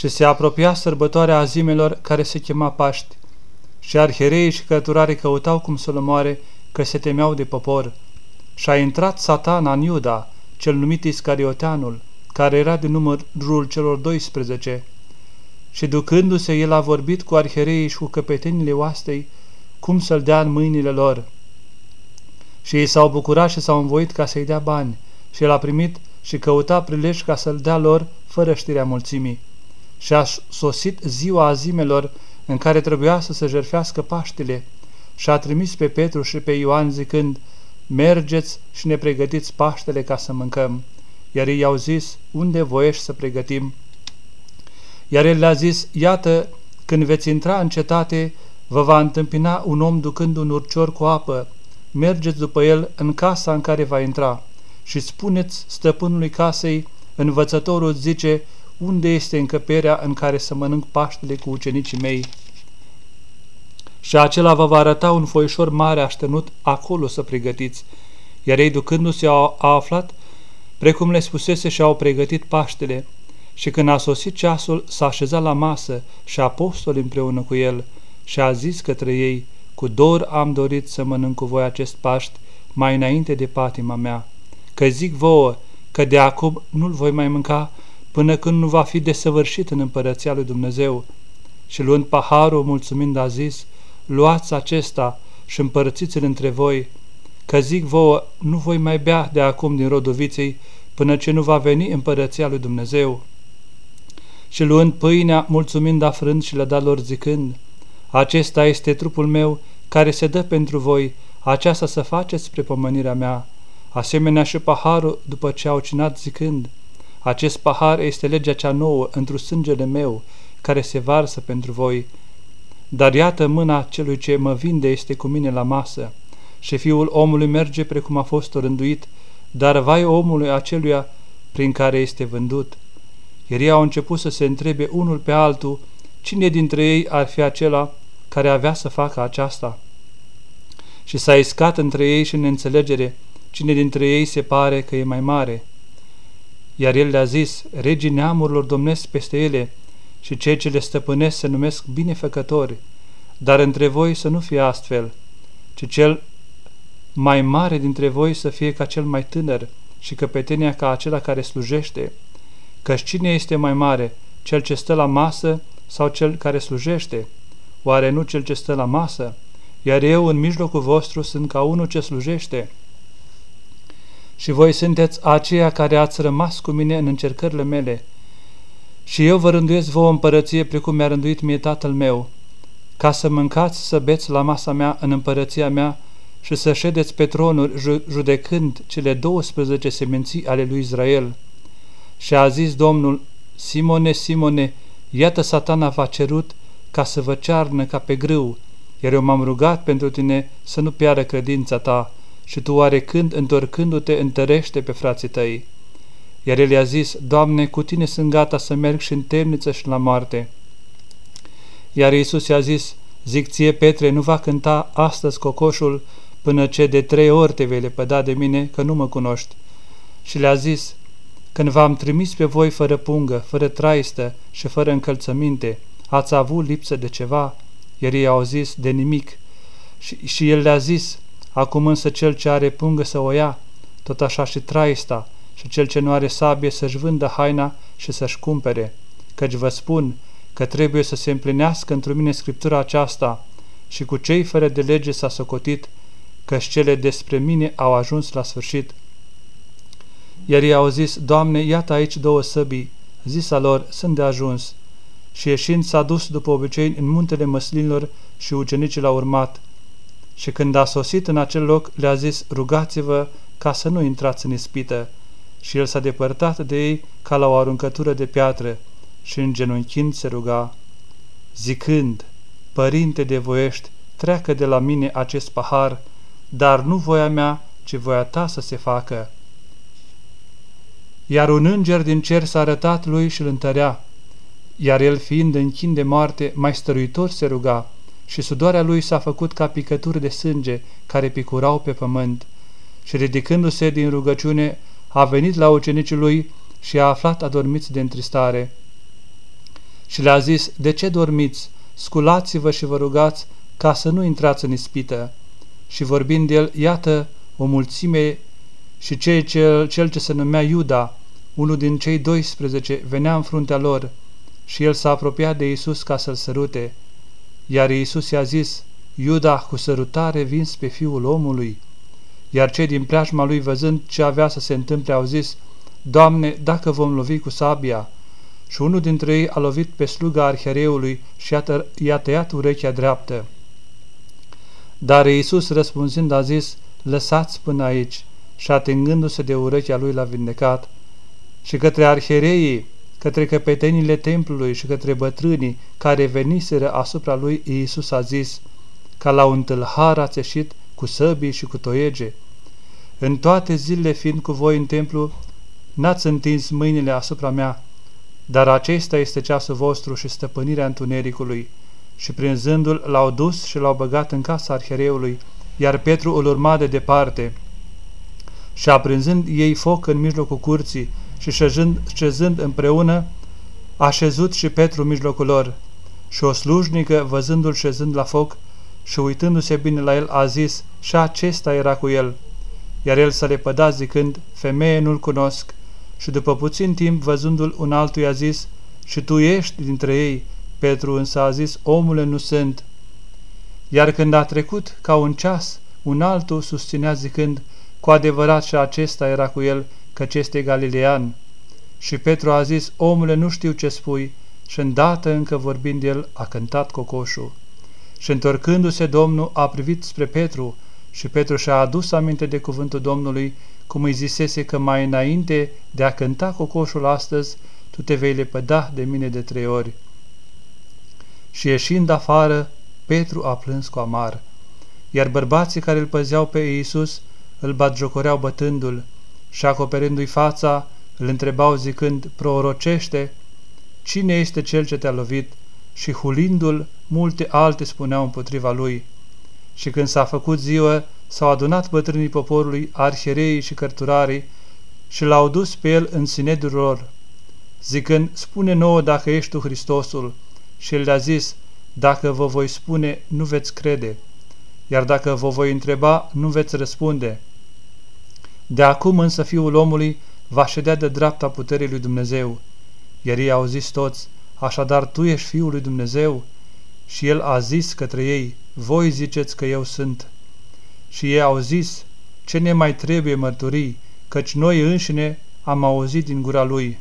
și se apropia sărbătoarea azimelor care se chema Paști. Și arhereii și căturarii căutau cum să-l omoare, că se temeau de popor. Și a intrat satana în Iuda, cel numit Iscarioteanul, care era de numărul celor 12. Și ducându-se, el a vorbit cu arhereii și cu căpetenile oastei, cum să-l dea în mâinile lor. Și ei s-au bucurat și s-au învoit ca să-i dea bani, și el a primit și căuta prilej ca să-l dea lor fără știrea mulțimii. Și a sosit ziua azimelor în care trebuia să se jerfească Paștile și a trimis pe Petru și pe Ioan zicând, Mergeți și ne pregătiți Paștele ca să mâncăm. Iar ei i-au zis, unde voiești să pregătim? Iar el le-a zis, iată, când veți intra în cetate, vă va întâmpina un om ducând un urcior cu apă. Mergeți după el în casa în care va intra și spuneți stăpânului casei, învățătorul zice, unde este încăperea în care să mănânc Paștele cu ucenicii mei? Și acela vă va arăta un foișor mare așternut acolo să pregătiți. Iar ei ducându-se au, au aflat, precum le spusese și au pregătit Paștele. Și când a sosit ceasul, s-a așezat la masă și apostol împreună cu el și a zis către ei, cu dor am dorit să mănânc cu voi acest Paști mai înainte de patima mea, că zic vouă că de acum nu-l voi mai mânca până când nu va fi desăvârșit în împărăția lui Dumnezeu. Și luând paharul, mulțumind, a zis, luați acesta și împărțiți-l între voi, că zic vouă, nu voi mai bea de acum din rodoviței până ce nu va veni împărăția lui Dumnezeu. Și luând pâinea, mulțumind afrând și le dat lor zicând, acesta este trupul meu care se dă pentru voi, aceasta să faceți spre pomănirea mea. Asemenea și paharul după ce au cinat zicând, acest pahar este legea cea nouă într sângele meu, care se varsă pentru voi. Dar iată mâna celui ce mă vinde este cu mine la masă și fiul omului merge precum a fost rânduit, dar vai omului aceluia prin care este vândut. Iar ei au început să se întrebe unul pe altul cine dintre ei ar fi acela care avea să facă aceasta. Și s-a iscat între ei și în înțelegere cine dintre ei se pare că e mai mare. Iar el le-a zis, regii neamurilor domnesc peste ele și cei ce le stăpânesc se numesc binefăcători, dar între voi să nu fie astfel, ci cel mai mare dintre voi să fie ca cel mai tânăr și căpetenia ca acela care slujește. Căci cine este mai mare, cel ce stă la masă sau cel care slujește? Oare nu cel ce stă la masă? Iar eu în mijlocul vostru sunt ca unul ce slujește. Și voi sunteți aceia care ați rămas cu mine în încercările mele. Și eu vă rânduiesc vouă împărăție precum mi-a rânduit mie tatăl meu, ca să mâncați, să beți la masa mea în împărăția mea și să ședeți pe tronuri judecând cele 12 seminții ale lui Israel. Și a zis Domnul, Simone, Simone, iată satana v-a cerut ca să vă cearnă ca pe grâu, iar eu m-am rugat pentru tine să nu piară credința ta și tu oarecând, întorcându-te, întărește pe frații tăi. Iar el i-a zis, Doamne, cu tine sunt gata să merg și în temniță și la moarte. Iar Iisus i-a zis, zic ție, Petre, nu va cânta astăzi cocoșul până ce de trei ori te vei lepăda de mine, că nu mă cunoști. Și le-a zis, când v-am trimis pe voi fără pungă, fără traistă și fără încălțăminte, ați avut lipsă de ceva? Iar ei au zis, de nimic. Și, și el le-a zis, acum însă cel ce are pungă să o ia, tot așa și traista, și cel ce nu are sabie să-și vândă haina și să-și cumpere. Căci vă spun că trebuie să se împlinească într-o mine Scriptura aceasta și cu cei fără de lege s-a socotit, căci cele despre mine au ajuns la sfârșit. Iar ei au zis, Doamne, iată aici două săbii. Zisa lor, sunt de ajuns. Și ieșind s-a dus după obicei în muntele măslinilor și ucenicii l-au urmat. Și când a sosit în acel loc, le-a zis, rugați-vă ca să nu intrați în ispită. Și el s-a depărtat de ei ca la o aruncătură de piatră și în genunchind se ruga, zicând, Părinte de voiești, treacă de la mine acest pahar, dar nu voia mea, ci voia ta să se facă. Iar un înger din cer s-a arătat lui și îl întărea, iar el fiind în chin de moarte, mai stăruitor se ruga, și sudoarea lui s-a făcut ca picături de sânge care picurau pe pământ. Și ridicându-se din rugăciune, a venit la ucenicii lui și a aflat adormiți de întristare. Și le-a zis, de ce dormiți? Sculați-vă și vă rugați ca să nu intrați în ispită. Și vorbind de el, iată o mulțime și cei cel, cel ce se numea Iuda, unul din cei 12, venea în fruntea lor și el s-a apropiat de Iisus ca să-l sărute. Iar Iisus i-a zis, Iuda, cu sărutare vins pe fiul omului. Iar cei din preajma lui, văzând ce avea să se întâmple, au zis, Doamne, dacă vom lovi cu sabia. Și unul dintre ei a lovit pe sluga arhereului și i-a tăiat urechea dreaptă. Dar Iisus răspunzând a zis, lăsați până aici și atingându-se de urechea lui l-a vindecat. Și către arhereii, către căpetenile templului și către bătrânii care veniseră asupra lui, Iisus a zis, ca la un tâlhar ați ieșit cu săbii și cu toiege. În toate zilele fiind cu voi în templu, n-ați întins mâinile asupra mea, dar acesta este ceasul vostru și stăpânirea întunericului. Și prinzându-l, l-au dus și l-au băgat în casa arhereului, iar Petru îl urma de departe. Și aprinzând ei foc în mijlocul curții și șezând, șezând împreună, a șezut și Petru în mijlocul lor. Și o slujnică, văzându-l șezând la foc și uitându-se bine la el, a zis, și acesta era cu el. Iar el să le păda zicând, femeie nu-l cunosc. Și după puțin timp, văzându-l un altul, i-a zis, și tu ești dintre ei. Petru însă a zis, omule, nu sunt. Iar când a trecut ca un ceas, un altul susținea zicând, cu adevărat și acesta era cu el, căci este galilean. Și Petru a zis, omule, nu știu ce spui, și îndată încă vorbind el, a cântat cocoșul. Și întorcându-se Domnul a privit spre Petru și Petru și-a adus aminte de cuvântul Domnului, cum îi zisese că mai înainte de a cânta cocoșul astăzi, tu te vei lepăda de mine de trei ori. Și ieșind afară, Petru a plâns cu amar, iar bărbații care îl păzeau pe Iisus îl batjocoreau bătându-l și acoperindu-i fața, îl întrebau zicând, prorocește, cine este cel ce te-a lovit? Și hulindu-l, multe alte spuneau împotriva lui. Și când s-a făcut ziua, s-au adunat bătrânii poporului, arhereii și cărturarii și l-au dus pe el în sinedul lor, zicând, spune nouă dacă ești tu Hristosul. Și el le-a zis, dacă vă voi spune, nu veți crede, iar dacă vă voi întreba, nu veți răspunde. De acum însă fiul omului va ședea de dreapta puterii lui Dumnezeu. Iar ei au zis toți, așadar tu ești fiul lui Dumnezeu? Și el a zis către ei, voi ziceți că eu sunt. Și ei au zis, ce ne mai trebuie mărturii, căci noi înșine am auzit din gura lui.